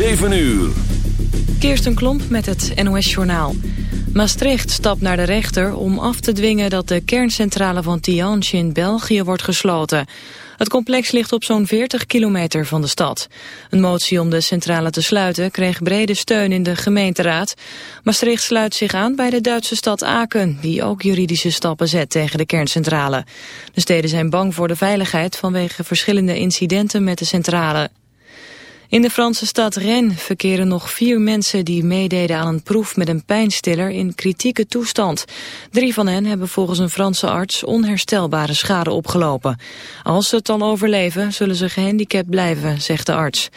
7 uur. Kirsten Klomp met het NOS-journaal. Maastricht stapt naar de rechter om af te dwingen dat de kerncentrale van Tihange in België wordt gesloten. Het complex ligt op zo'n 40 kilometer van de stad. Een motie om de centrale te sluiten kreeg brede steun in de gemeenteraad. Maastricht sluit zich aan bij de Duitse stad Aken, die ook juridische stappen zet tegen de kerncentrale. De steden zijn bang voor de veiligheid vanwege verschillende incidenten met de centrale. In de Franse stad Rennes verkeren nog vier mensen die meededen aan een proef met een pijnstiller in kritieke toestand. Drie van hen hebben volgens een Franse arts onherstelbare schade opgelopen. Als ze het dan overleven, zullen ze gehandicapt blijven, zegt de arts.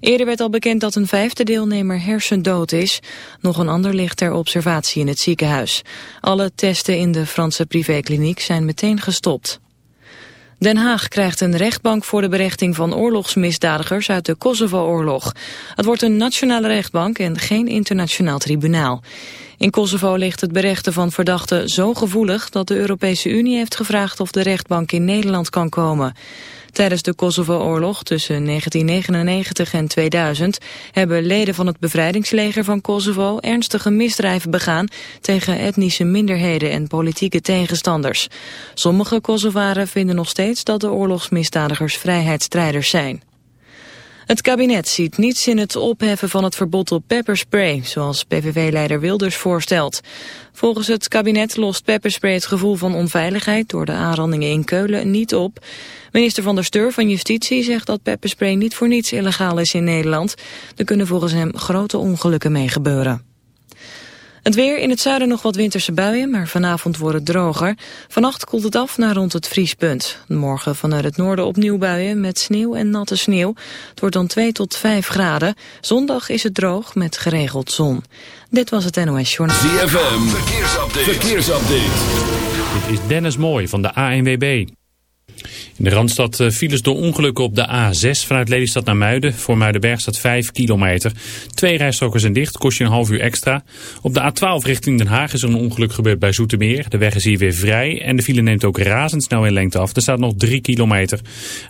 Eerder werd al bekend dat een vijfde deelnemer hersendood is. Nog een ander ligt ter observatie in het ziekenhuis. Alle testen in de Franse privékliniek zijn meteen gestopt. Den Haag krijgt een rechtbank voor de berechting van oorlogsmisdadigers uit de Kosovo-oorlog. Het wordt een nationale rechtbank en geen internationaal tribunaal. In Kosovo ligt het berechten van verdachten zo gevoelig dat de Europese Unie heeft gevraagd of de rechtbank in Nederland kan komen. Tijdens de Kosovo-oorlog tussen 1999 en 2000 hebben leden van het bevrijdingsleger van Kosovo ernstige misdrijven begaan tegen etnische minderheden en politieke tegenstanders. Sommige Kosovaren vinden nog steeds dat de oorlogsmisdadigers vrijheidsstrijders zijn. Het kabinet ziet niets in het opheffen van het verbod op pepperspray, zoals PVV-leider Wilders voorstelt. Volgens het kabinet lost pepperspray het gevoel van onveiligheid door de aanrandingen in Keulen niet op. Minister van der Steur van Justitie zegt dat pepperspray niet voor niets illegaal is in Nederland. Er kunnen volgens hem grote ongelukken mee gebeuren. Het weer in het zuiden nog wat winterse buien, maar vanavond wordt het droger. Vannacht koelt het af naar rond het vriespunt. Morgen vanuit het noorden opnieuw buien met sneeuw en natte sneeuw. Het wordt dan 2 tot 5 graden. Zondag is het droog met geregeld zon. Dit was het NOS Journal. ZFM, verkeersupdate. verkeersupdate. Dit is Dennis Mooij van de ANWB. In de Randstad eh, files door ongelukken op de A6 vanuit Lelystad naar Muiden. Voor Muidenberg staat 5 kilometer. Twee rijstroken zijn dicht, kost je een half uur extra. Op de A12 richting Den Haag is er een ongeluk gebeurd bij Zoetermeer. De weg is hier weer vrij en de file neemt ook razendsnel in lengte af. Er staat nog 3 kilometer.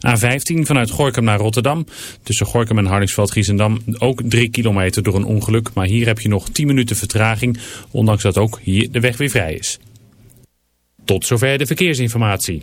A15 vanuit Gorkum naar Rotterdam. Tussen Gorkum en Hardingsveld-Giezendam ook 3 kilometer door een ongeluk. Maar hier heb je nog 10 minuten vertraging, ondanks dat ook hier de weg weer vrij is. Tot zover de verkeersinformatie.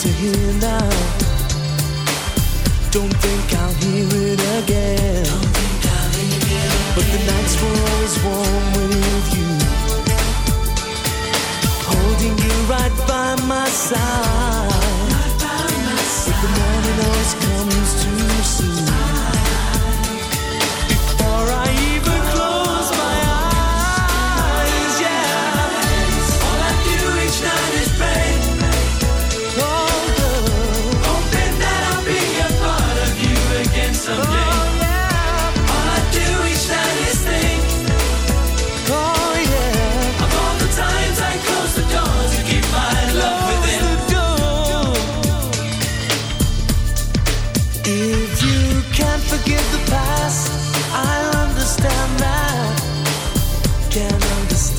to hear now. Don't think I'll hear it again. Hear it again. But the nights were always warm with you, holding you right by my side. Right by my side. But the morning always comes too soon.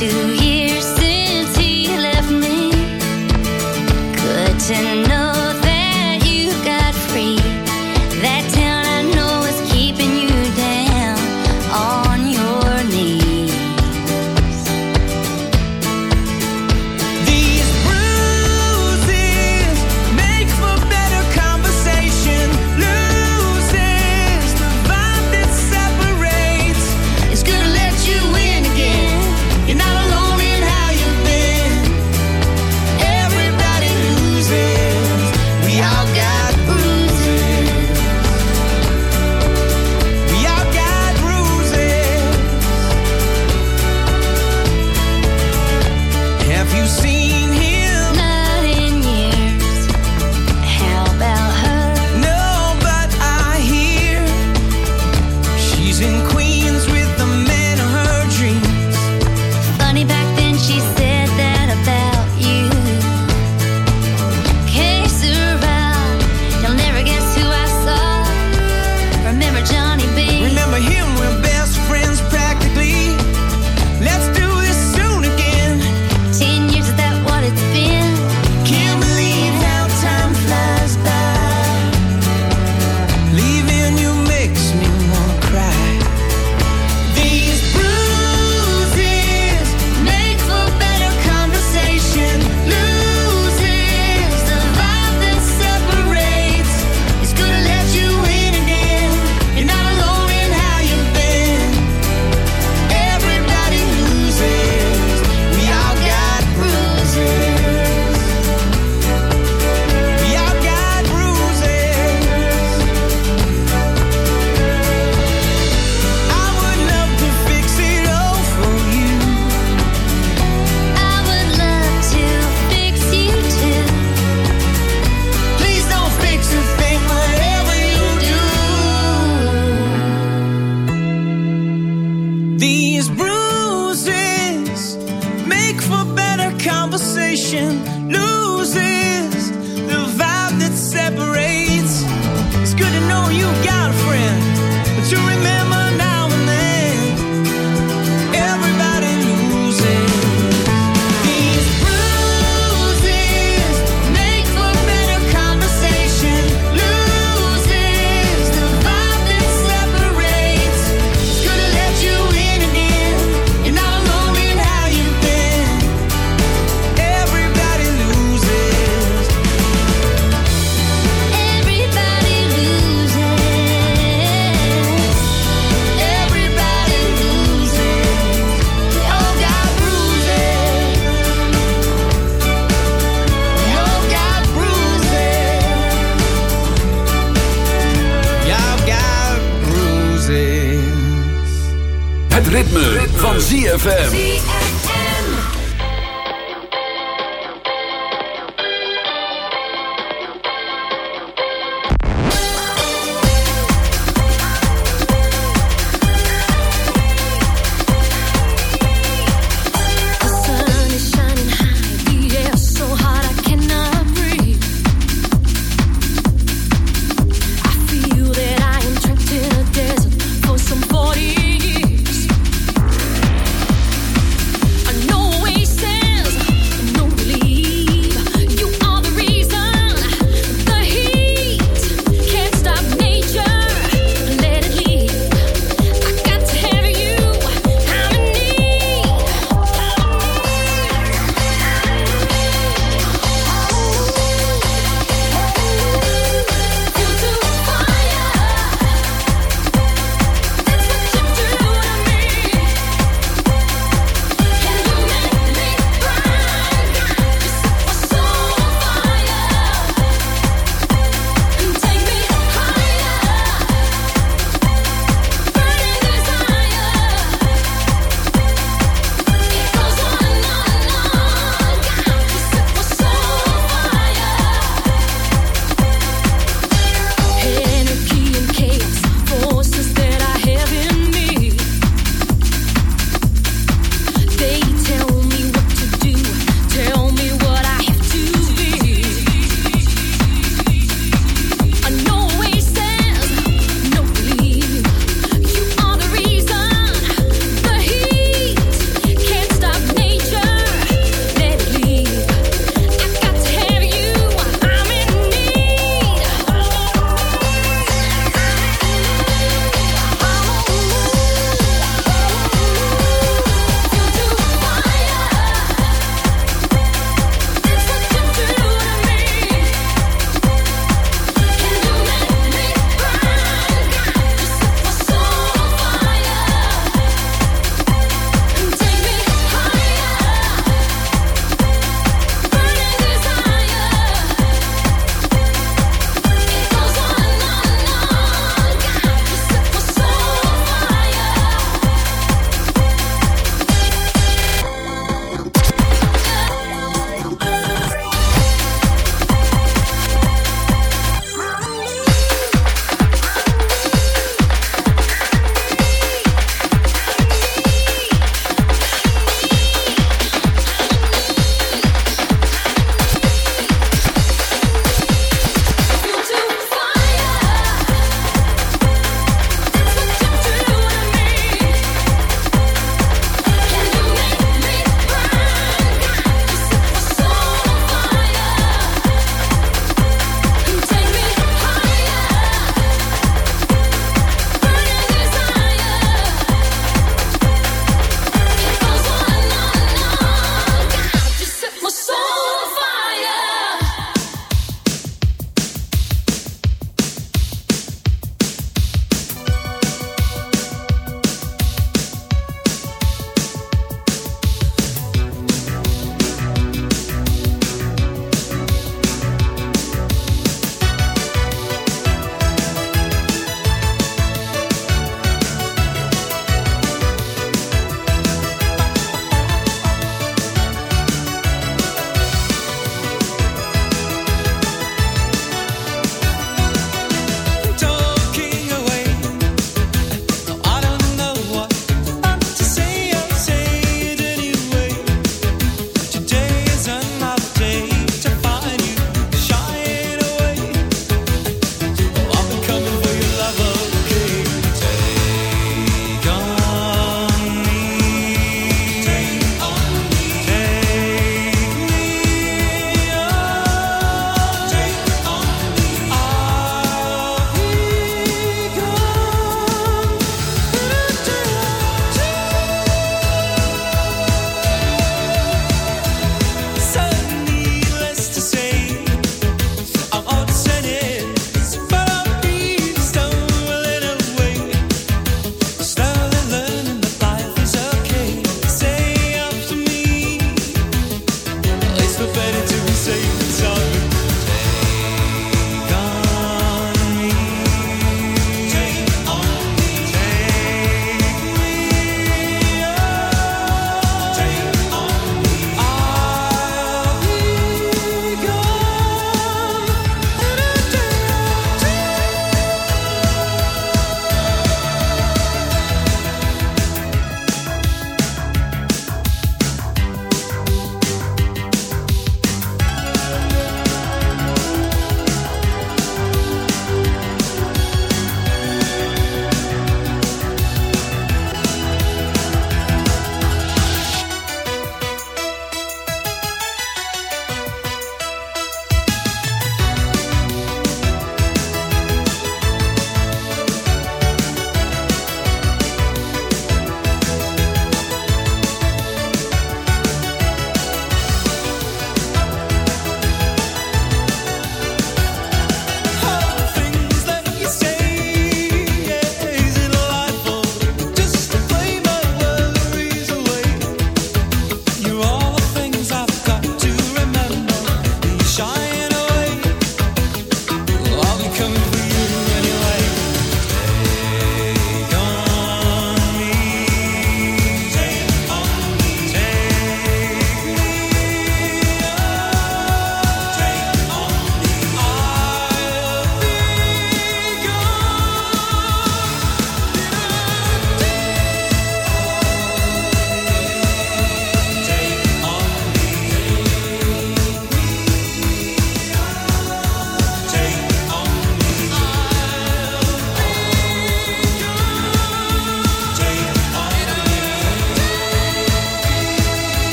to you.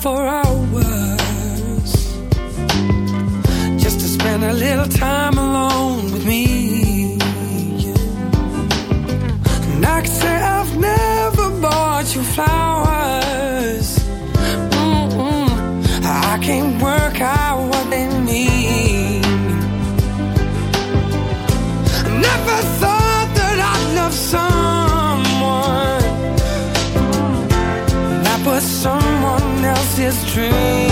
for hours just to spend a little time alone with me. And I can say I've never bought you flowers. dream.